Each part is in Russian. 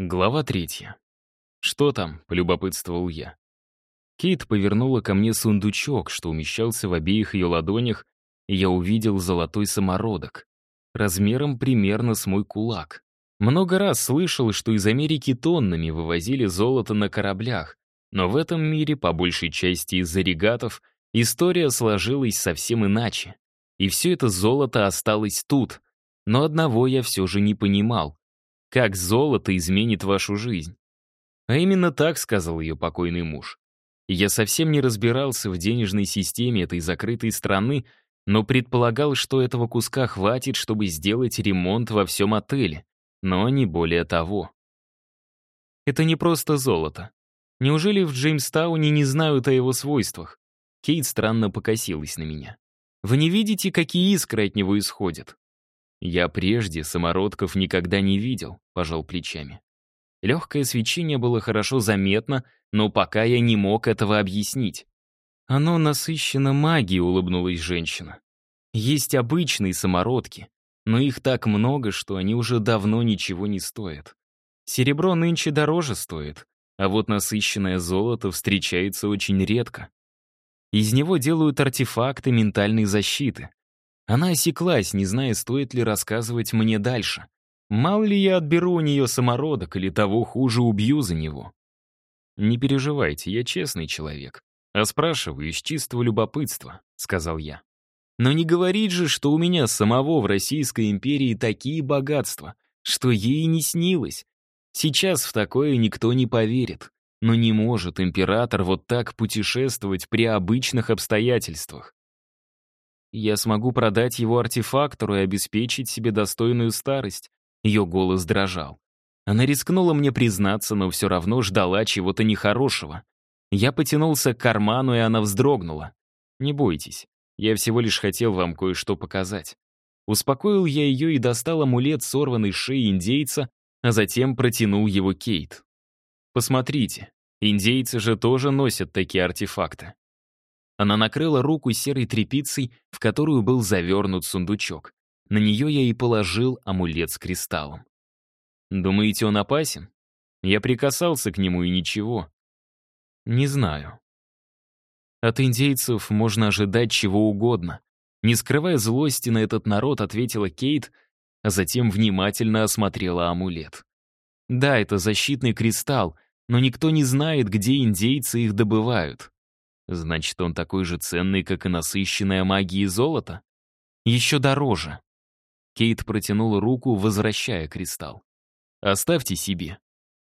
Глава третья. «Что там?» — полюбопытствовал я. Кейт повернула ко мне сундучок, что умещался в обеих ее ладонях, и я увидел золотой самородок, размером примерно с мой кулак. Много раз слышал, что из Америки тоннами вывозили золото на кораблях, но в этом мире, по большей части из-за регатов, история сложилась совсем иначе. И все это золото осталось тут. Но одного я все же не понимал. Как золото изменит вашу жизнь? А именно так сказал ее покойный муж. Я совсем не разбирался в денежной системе этой закрытой страны, но предполагал, что этого куска хватит, чтобы сделать ремонт во всем отеле, но не более того. Это не просто золото. Неужели в Джеймстауне не знают о его свойствах? Кейт странно покосилась на меня. Вы не видите, какие искры от него исходят? «Я прежде самородков никогда не видел», — пожал плечами. Легкое свечение было хорошо заметно, но пока я не мог этого объяснить. «Оно насыщено магией», — улыбнулась женщина. «Есть обычные самородки, но их так много, что они уже давно ничего не стоят. Серебро нынче дороже стоит, а вот насыщенное золото встречается очень редко. Из него делают артефакты ментальной защиты. Она осеклась, не зная, стоит ли рассказывать мне дальше. Мало ли я отберу у нее самородок или того хуже убью за него. «Не переживайте, я честный человек. А спрашиваю из чистого любопытства», — сказал я. «Но не говорить же, что у меня самого в Российской империи такие богатства, что ей не снилось. Сейчас в такое никто не поверит. Но не может император вот так путешествовать при обычных обстоятельствах. Я смогу продать его артефактору и обеспечить себе достойную старость. Ее голос дрожал. Она рискнула мне признаться, но все равно ждала чего-то нехорошего. Я потянулся к карману, и она вздрогнула. «Не бойтесь, я всего лишь хотел вам кое-что показать». Успокоил я ее и достал амулет сорванной шеи индейца, а затем протянул его Кейт. «Посмотрите, индейцы же тоже носят такие артефакты. Она накрыла руку серой тряпицей, в которую был завернут сундучок. На нее я и положил амулет с кристаллом. Думаете, он опасен? Я прикасался к нему и ничего. Не знаю. От индейцев можно ожидать чего угодно. Не скрывая злости на этот народ, ответила Кейт, а затем внимательно осмотрела амулет. Да, это защитный кристалл, но никто не знает, где индейцы их добывают. Значит, он такой же ценный, как и насыщенная магией золото? Еще дороже. Кейт протянула руку, возвращая кристалл. «Оставьте себе.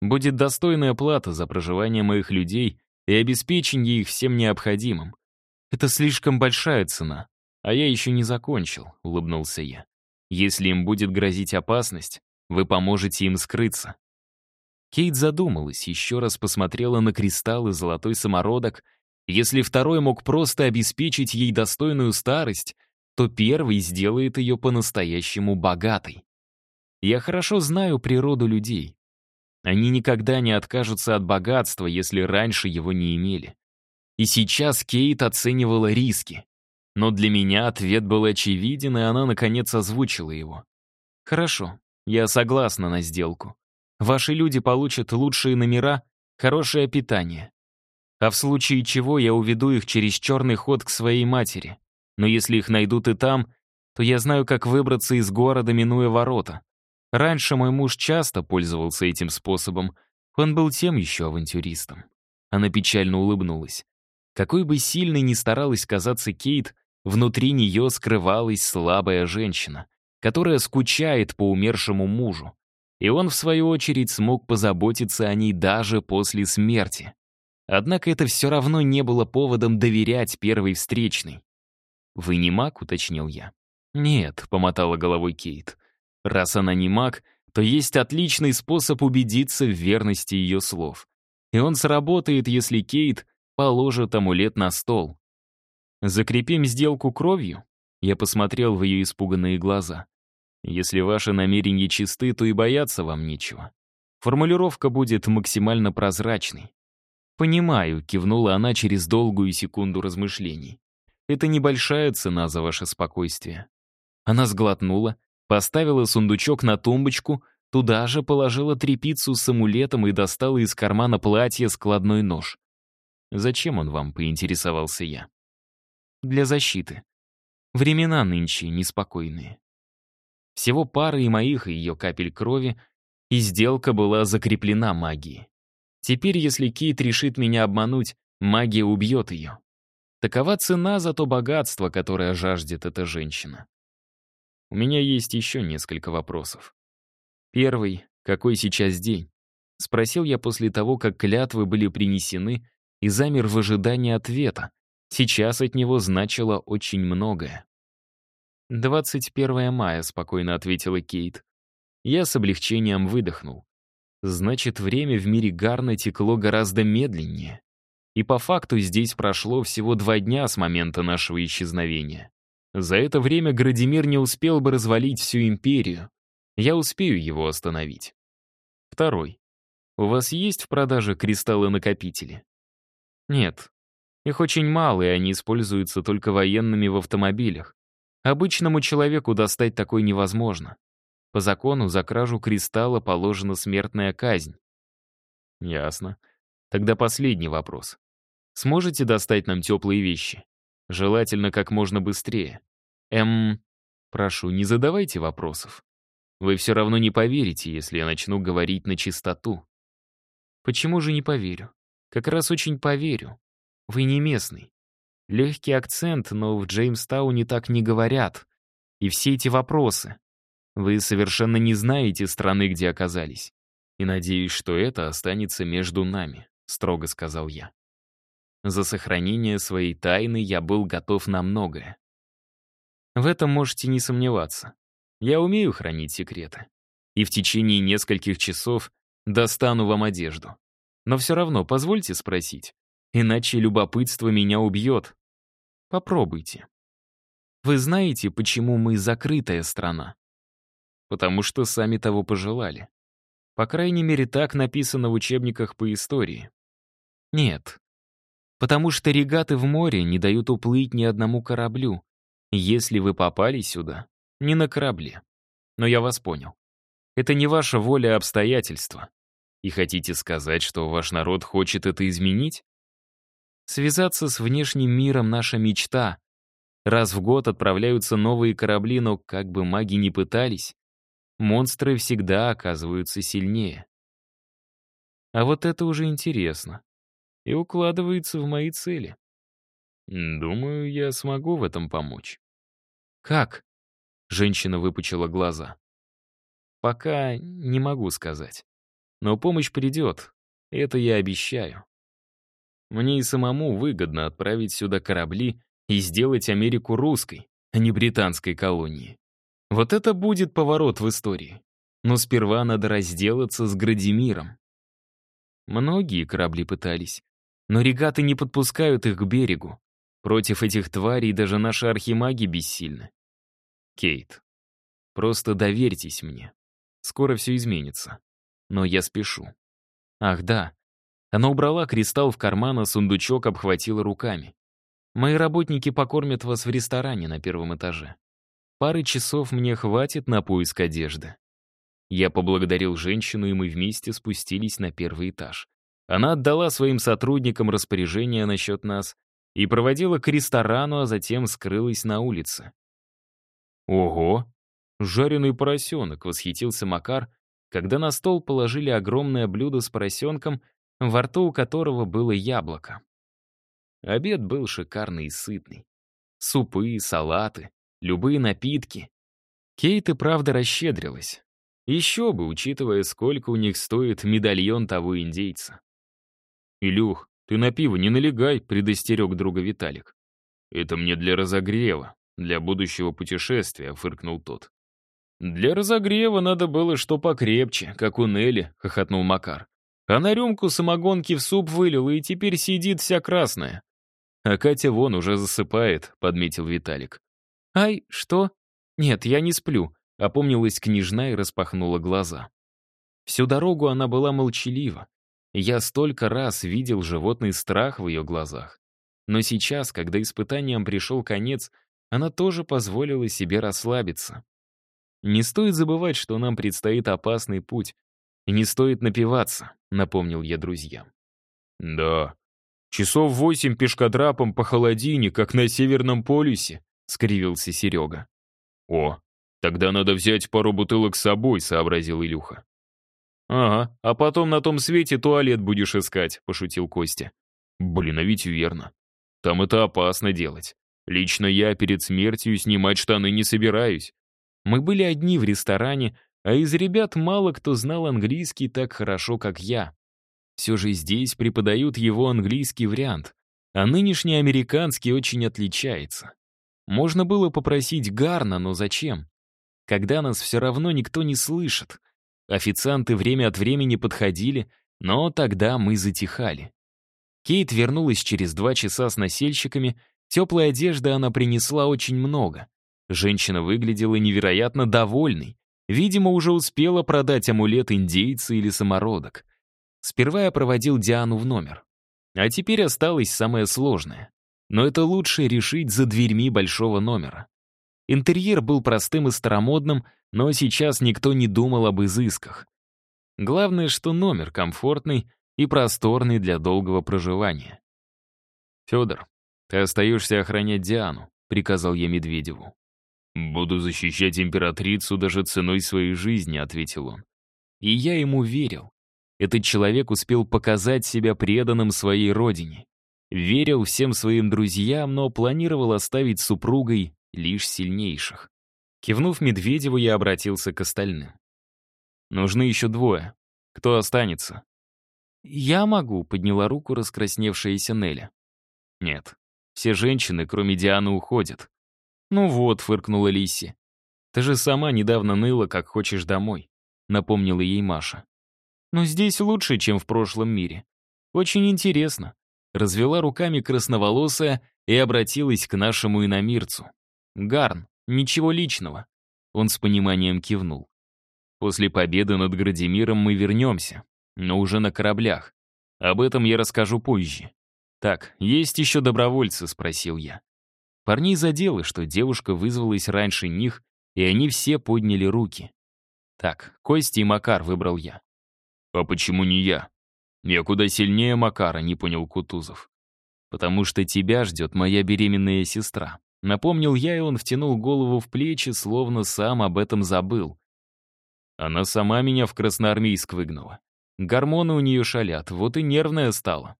Будет достойная плата за проживание моих людей и обеспечение их всем необходимым. Это слишком большая цена, а я еще не закончил», — улыбнулся я. «Если им будет грозить опасность, вы поможете им скрыться». Кейт задумалась, еще раз посмотрела на кристалл и золотой самородок — если второй мог просто обеспечить ей достойную старость, то первый сделает ее по-настоящему богатой. Я хорошо знаю природу людей. Они никогда не откажутся от богатства, если раньше его не имели. И сейчас Кейт оценивала риски. Но для меня ответ был очевиден, и она, наконец, озвучила его. «Хорошо, я согласна на сделку. Ваши люди получат лучшие номера, хорошее питание. А в случае чего я уведу их через черный ход к своей матери. Но если их найдут и там, то я знаю, как выбраться из города, минуя ворота. Раньше мой муж часто пользовался этим способом. Он был тем еще авантюристом. Она печально улыбнулась. Какой бы сильной ни старалась казаться Кейт, внутри нее скрывалась слабая женщина, которая скучает по умершему мужу. И он, в свою очередь, смог позаботиться о ней даже после смерти. Однако это все равно не было поводом доверять первой встречной. «Вы не маг?» — уточнил я. «Нет», — помотала головой Кейт. «Раз она не маг, то есть отличный способ убедиться в верности ее слов. И он сработает, если Кейт положит амулет на стол. Закрепим сделку кровью?» Я посмотрел в ее испуганные глаза. «Если ваши намерения чисты, то и бояться вам нечего. Формулировка будет максимально прозрачной. «Понимаю», — кивнула она через долгую секунду размышлений. «Это небольшая цена за ваше спокойствие». Она сглотнула, поставила сундучок на тумбочку, Туда же положила трепицу с амулетом и достала из кармана платья складной нож. «Зачем он вам?» — поинтересовался я. «Для защиты. Времена нынче неспокойные. Всего пара и моих, и ее капель крови, и сделка была закреплена магией. Теперь, если Кейт решит меня обмануть, магия убьет ее. Такова цена за то богатство, которое жаждет эта женщина. У меня есть еще несколько вопросов. Первый, какой сейчас день? Спросил я после того, как клятвы были принесены, и замер в ожидании ответа. Сейчас от него значило очень многое. «21 мая», — спокойно ответила Кейт. Я с облегчением выдохнул. Значит, время в мире Гарна текло гораздо медленнее. И по факту здесь прошло всего два дня с момента нашего исчезновения. За это время Градимир не успел бы развалить всю империю. Я успею его остановить. Второй. У вас есть в продаже кристаллы-накопители? Нет. Их очень мало, и они используются только военными в автомобилях. Обычному человеку достать такой невозможно. По закону за кражу кристалла положена смертная казнь. Ясно. Тогда последний вопрос. Сможете достать нам теплые вещи? Желательно как можно быстрее. Эм, прошу, не задавайте вопросов. Вы все равно не поверите, если я начну говорить на чистоту. Почему же не поверю? Как раз очень поверю. Вы не местный. Легкий акцент, но в Джеймстауне так не говорят. И все эти вопросы. Вы совершенно не знаете страны, где оказались. И надеюсь, что это останется между нами, строго сказал я. За сохранение своей тайны я был готов на многое. В этом можете не сомневаться. Я умею хранить секреты. И в течение нескольких часов достану вам одежду. Но все равно позвольте спросить, иначе любопытство меня убьет. Попробуйте. Вы знаете, почему мы закрытая страна? Потому что сами того пожелали. По крайней мере, так написано в учебниках по истории. Нет. Потому что регаты в море не дают уплыть ни одному кораблю, если вы попали сюда, не на корабле. Но я вас понял. Это не ваша воля, а обстоятельства. И хотите сказать, что ваш народ хочет это изменить? Связаться с внешним миром — наша мечта. Раз в год отправляются новые корабли, но как бы маги ни пытались, монстры всегда оказываются сильнее. А вот это уже интересно. И укладывается в мои цели. Думаю, я смогу в этом помочь. Как? Женщина выпучила глаза. Пока не могу сказать. Но помощь придет, это я обещаю. Мне и самому выгодно отправить сюда корабли и сделать Америку русской, а не британской колонией. Вот это будет поворот в истории. Но сперва надо разделаться с Градимиром. Многие корабли пытались, но регаты не подпускают их к берегу. Против этих тварей даже наши архимаги бессильны. Кейт, просто доверьтесь мне. Скоро все изменится но я спешу. Ах, да. Она убрала кристалл в карман, а сундучок обхватила руками. Мои работники покормят вас в ресторане на первом этаже. Пары часов мне хватит на поиск одежды. Я поблагодарил женщину, и мы вместе спустились на первый этаж. Она отдала своим сотрудникам распоряжение насчет нас и проводила к ресторану, а затем скрылась на улице. «Ого! Жареный поросенок!» — восхитился Макар, когда на стол положили огромное блюдо с поросенком, во рту у которого было яблоко. Обед был шикарный и сытный. Супы, салаты, любые напитки. Кейт и правда расщедрилась. Еще бы, учитывая, сколько у них стоит медальон того индейца. «Илюх, ты на пиво не налегай», — предостерег друга Виталик. «Это мне для разогрева, для будущего путешествия», — фыркнул тот. «Для разогрева надо было что покрепче, как у Нелли», — хохотнул Макар. «А на рюмку самогонки в суп вылил, и теперь сидит вся красная». «А Катя вон уже засыпает», — подметил Виталик. «Ай, что? Нет, я не сплю», — опомнилась княжна и распахнула глаза. Всю дорогу она была молчалива. Я столько раз видел животный страх в ее глазах. Но сейчас, когда испытаниям пришел конец, она тоже позволила себе расслабиться. Не стоит забывать, что нам предстоит опасный путь. Не стоит напиваться, напомнил я друзьям. Да, часов восемь пешкодрапом по холодине, как на Северном полюсе, скривился Серега. О, тогда надо взять пару бутылок с собой, сообразил Илюха. «Ага, а потом на том свете туалет будешь искать», — пошутил Костя. «Блин, а ведь верно. Там это опасно делать. Лично я перед смертью снимать штаны не собираюсь. Мы были одни в ресторане, а из ребят мало кто знал английский так хорошо, как я. Все же здесь преподают его английский вариант, а нынешний американский очень отличается. Можно было попросить Гарна, но зачем? Когда нас все равно никто не слышит. Официанты время от времени подходили, но тогда мы затихали. Кейт вернулась через два часа с носильщиками, теплой одежды она принесла очень много. Женщина выглядела невероятно довольной. Видимо, уже успела продать амулет индейца или самородок. Сперва я проводил Диану в номер. А теперь осталось самое сложное. Но это лучше решить за дверьми большого номера. Интерьер был простым и старомодным, но сейчас никто не думал об изысках. Главное, что номер комфортный и просторный для долгого проживания. «Федор, ты остаешься охранять Диану», — приказал я Медведеву. «Буду защищать императрицу даже ценой своей жизни», — ответил он. И я ему верил. Этот человек успел показать себя преданным своей родине. Верил всем своим друзьям, но планировал оставить супругой лишь сильнейших. Кивнув Медведеву, я обратился к остальным. «Нужны еще двое. Кто останется?» «Я могу», — подняла руку раскрасневшаяся Неля. «Нет, все женщины, кроме Дианы, уходят. «Ну вот», — фыркнула Лиси. «Ты же сама недавно ныла, как хочешь домой», — напомнила ей Маша. «Но здесь лучше, чем в прошлом мире. Очень интересно». Развела руками красноволосая и обратилась к нашему иномирцу. «Гарн, ничего личного». Он с пониманием кивнул. «После победы над Градимиром мы вернемся, но уже на кораблях. Об этом я расскажу позже. Так, есть еще добровольцы?» — спросил я. Парней задело, что девушка вызвалась раньше них, и они все подняли руки. Так, Костя и Макар выбрал я. «А почему не я? Я куда сильнее Макара», — не понял Кутузов. «Потому что тебя ждет моя беременная сестра». Напомнил я, и он втянул голову в плечи, словно сам об этом забыл. Она сама меня в Красноармейск выгнала. Гормоны у нее шалят, вот и нервная стала.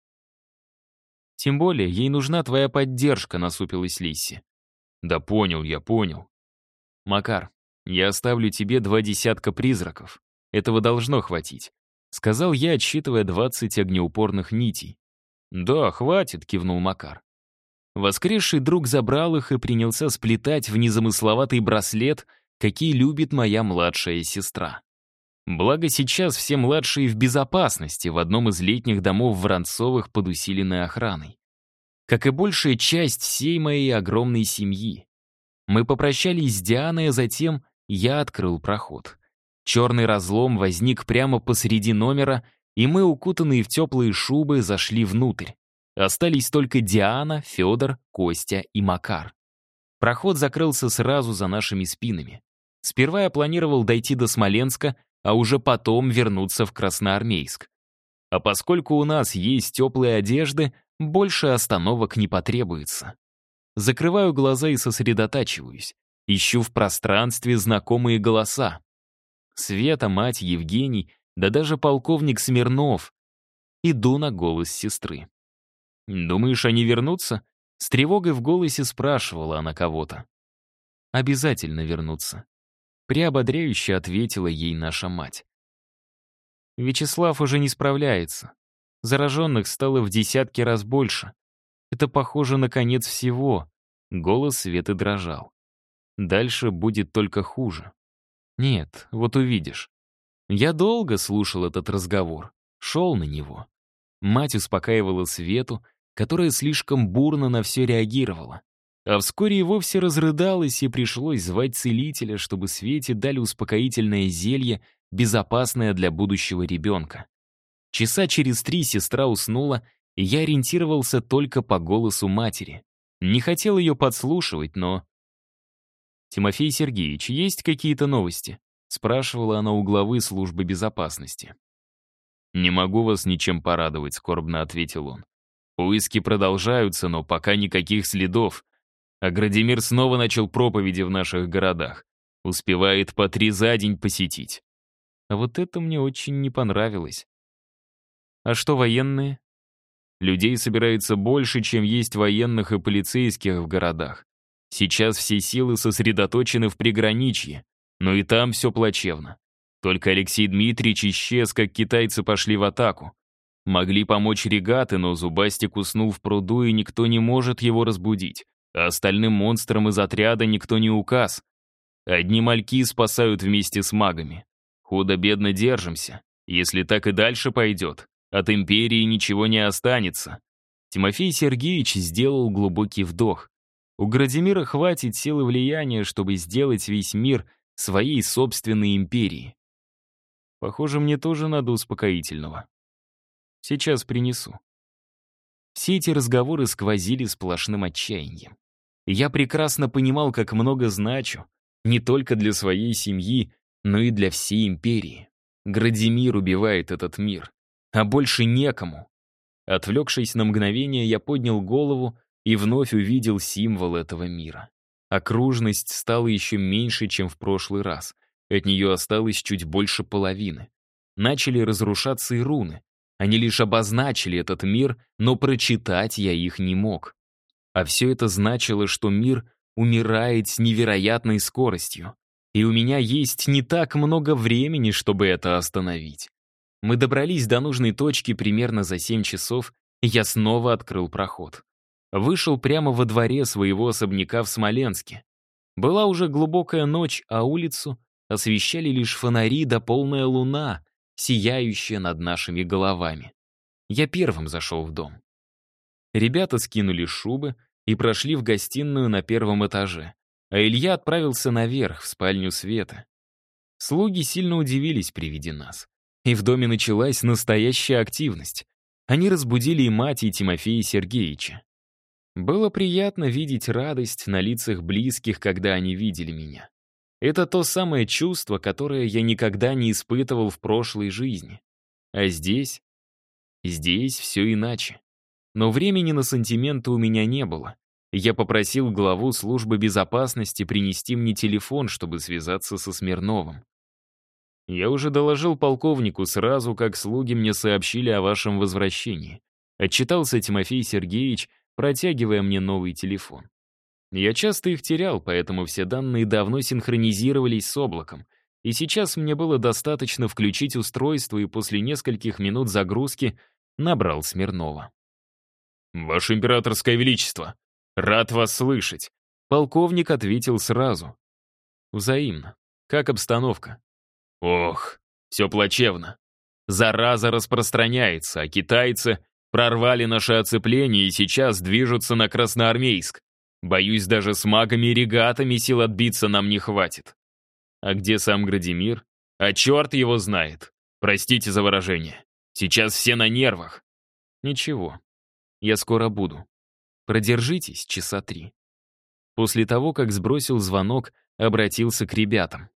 Тем более, ей нужна твоя поддержка, насупилась Лисси. Да понял я, понял. Макар, я оставлю тебе два десятка призраков. Этого должно хватить. Сказал я, отсчитывая двадцать огнеупорных нитей. «Да, хватит», — кивнул Макар. Воскресший друг забрал их и принялся сплетать в незамысловатый браслет, какие любит моя младшая сестра. Благо сейчас все младшие в безопасности в одном из летних домов Воронцовых под усиленной охраной. Как и большая часть всей моей огромной семьи. Мы попрощались с Дианой, а затем я открыл проход. Черный разлом возник прямо посреди номера, и мы, укутанные в теплые шубы, зашли внутрь. Остались только Диана, Федор, Костя и Макар. Проход закрылся сразу за нашими спинами. Сперва я планировал дойти до Смоленска, а уже потом вернуться в Красноармейск. А поскольку у нас есть теплые одежды, больше остановок не потребуется. Закрываю глаза и сосредотачиваюсь. Ищу в пространстве знакомые голоса. Света, мать, Евгений, да даже полковник Смирнов. Иду на голос сестры. «Думаешь, они вернутся?» С тревогой в голосе спрашивала она кого-то. «Обязательно вернутся. Приободряюще ответила ей наша мать. Вячеслав уже не справляется. Зараженных стало в десятки раз больше. Это похоже на конец всего. Голос Светы дрожал. Дальше будет только хуже. Нет, вот увидишь. Я долго слушал этот разговор, шел на него. Мать успокаивала Свету, которая слишком бурно на все реагировала. А вскоре и вовсе разрыдалась, и пришлось звать целителя, чтобы Свете дали успокоительное зелье, безопасное для будущего ребенка. Часа через три сестра уснула, и я ориентировался только по голосу матери. Не хотел ее подслушивать, но... «Тимофей Сергеевич, есть какие-то новости?» — спрашивала она у главы службы безопасности. «Не могу вас ничем порадовать», — скорбно ответил он. «Поиски продолжаются, но пока никаких следов. А Градимир снова начал проповеди в наших городах. Успевает по три за день посетить». А вот это мне очень не понравилось. «А что военные?» Людей собирается больше, чем есть военных и полицейских в городах. Сейчас все силы сосредоточены в приграничье, но и там все плачевно. Только Алексей Дмитриевич исчез, как китайцы пошли в атаку. Могли помочь регаты, но Зубастик уснул в пруду, и никто не может его разбудить. А остальным монстрам из отряда никто не указ. Одни мальки спасают вместе с магами. Худо-бедно держимся. Если так и дальше пойдет, от империи ничего не останется. Тимофей Сергеевич сделал глубокий вдох. У Градимира хватит силы влияния, чтобы сделать весь мир своей собственной империей. Похоже, мне тоже надо успокоительного. Сейчас принесу. Все эти разговоры сквозили сплошным отчаянием. Я прекрасно понимал, как много значу, не только для своей семьи, но и для всей империи. Градимир убивает этот мир а больше некому. Отвлекшись на мгновение, я поднял голову и вновь увидел символ этого мира. Окружность стала еще меньше, чем в прошлый раз. От нее осталось чуть больше половины. Начали разрушаться и руны. Они лишь обозначили этот мир, но прочитать я их не мог. А все это значило, что мир умирает с невероятной скоростью. И у меня есть не так много времени, чтобы это остановить. Мы добрались до нужной точки примерно за 7 часов, и я снова открыл проход. Вышел прямо во дворе своего особняка в Смоленске. Была уже глубокая ночь, а улицу освещали лишь фонари да полная луна, сияющая над нашими головами. Я первым зашел в дом. Ребята скинули шубы и прошли в гостиную на первом этаже, а Илья отправился наверх, в спальню Света. Слуги сильно удивились при виде нас и в доме началась настоящая активность. Они разбудили и мать, и Тимофея Сергеевича. Было приятно видеть радость на лицах близких, когда они видели меня. Это то самое чувство, которое я никогда не испытывал в прошлой жизни. А здесь? Здесь все иначе. Но времени на сантименты у меня не было. Я попросил главу службы безопасности принести мне телефон, чтобы связаться со Смирновым. Я уже доложил полковнику сразу, как слуги мне сообщили о вашем возвращении. Отчитался Тимофей Сергеевич, протягивая мне новый телефон. Я часто их терял, поэтому все данные давно синхронизировались с облаком. И сейчас мне было достаточно включить устройство и после нескольких минут загрузки набрал Смирнова. «Ваше императорское величество, рад вас слышать», Полковник ответил сразу. Взаимно. Как обстановка? Ох, все плачевно. Зараза распространяется, а китайцы прорвали наше оцепление и сейчас движутся на Красноармейск. Боюсь, даже с магами и регатами сил отбиться нам не хватит. А где сам Градимир? А черт его знает. Простите за выражение. Сейчас все на нервах. Ничего, я скоро буду. Продержитесь часа три. После того, как сбросил звонок, обратился к ребятам.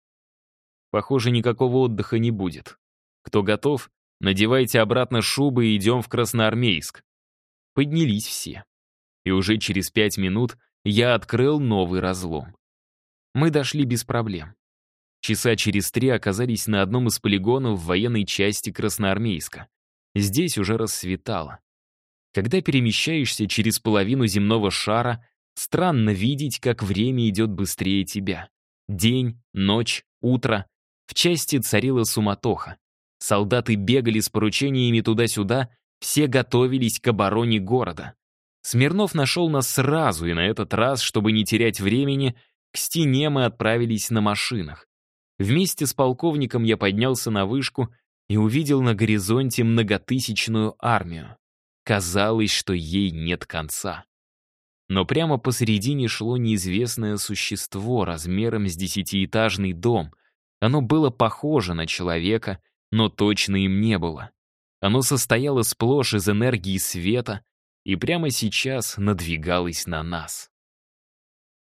Похоже, никакого отдыха не будет. Кто готов, надевайте обратно шубы и идем в Красноармейск. Поднялись все. И уже через пять минут я открыл новый разлом. Мы дошли без проблем. Часа через три оказались на одном из полигонов военной части Красноармейска. Здесь уже рассветало. Когда перемещаешься через половину земного шара, странно видеть, как время идет быстрее тебя. День, ночь, утро в части царила суматоха. Солдаты бегали с поручениями туда-сюда, все готовились к обороне города. Смирнов нашел нас сразу, и на этот раз, чтобы не терять времени, к стене мы отправились на машинах. Вместе с полковником я поднялся на вышку и увидел на горизонте многотысячную армию. Казалось, что ей нет конца. Но прямо посередине шло неизвестное существо размером с десятиэтажный дом, оно было похоже на человека, но точно им не было. Оно состояло сплошь из энергии света и прямо сейчас надвигалось на нас.